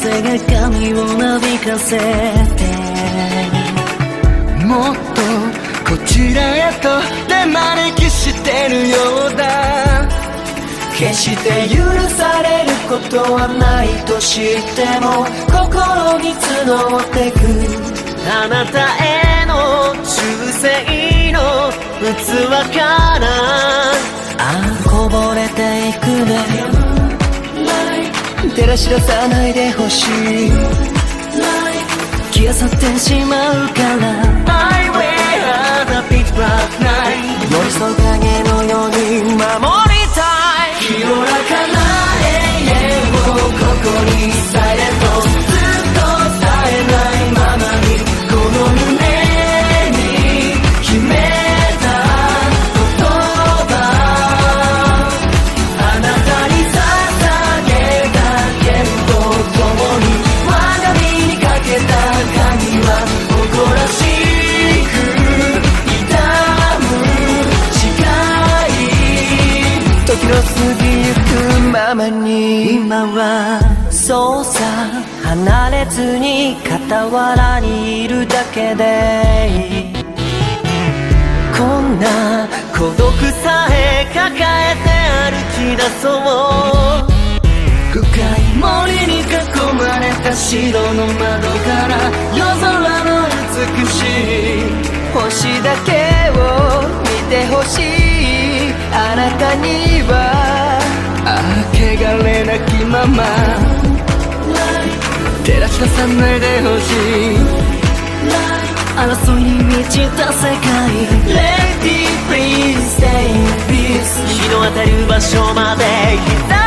風が髪をなびかせてもっとこちらへと手招きしてるようだ。決して許されることはないと知っても心に募ってくあなたへの忠誠の器からああこぼれていくね。らし出さないでほしい。消え去ってしまうから。I wear the pitch black night 寄り添う影のようにくまに今はそうさ離れずに傍らにいるだけでこんな孤独さえ抱えて歩き出そう深い森に囲まれた城の窓から夜空の美しい星だけを見てほしい。あなたにはああれなきまま。照らし出さないでほしい。争いに満ちた世界。Lady please stay 日の当たる場所まで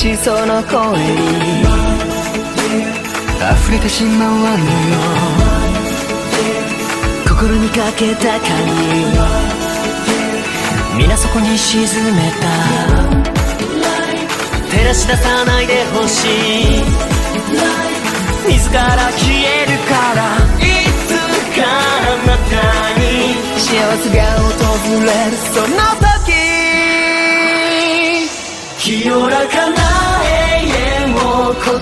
しいその声に溢れてしまわのよ心にかけた鍵皆そこに沈めた照らし出さないでほしい自ら消えるからいつかあなたに幸せが訪れるその時清らかな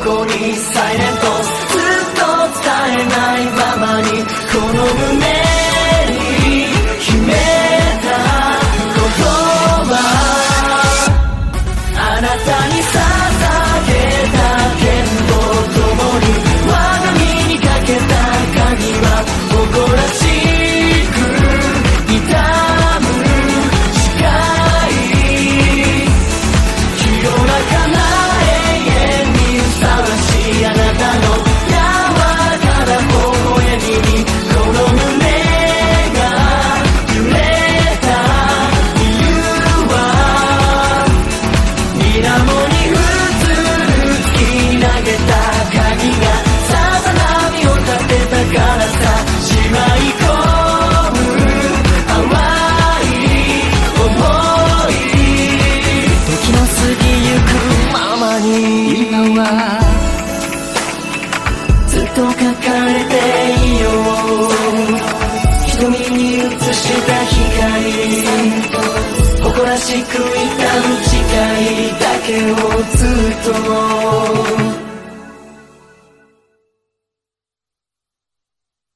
こにサイレント。ずっと伝えないままにこの胸に秘めた言葉。あなたにと書かれていよう。瞳に映した光。誇らしく痛む誓いだけをずっと。